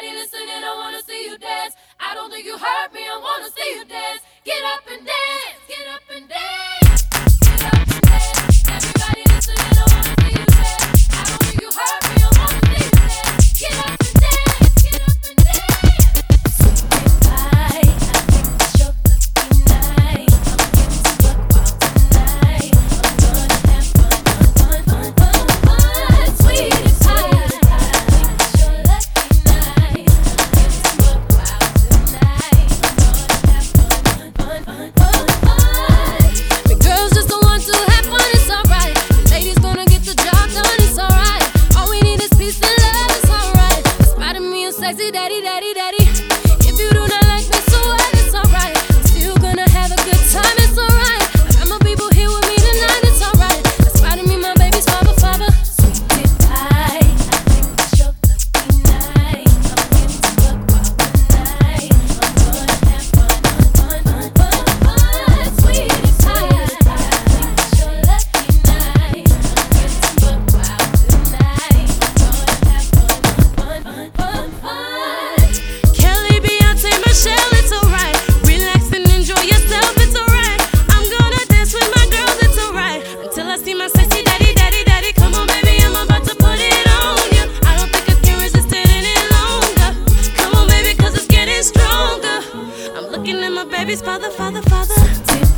Everybody listening, I wanna see you dance. I don't think you heard me, I wanna see you dance. Get up and dance, get up and dance. daddy. If you do not I'm looking at my baby's father, father, father.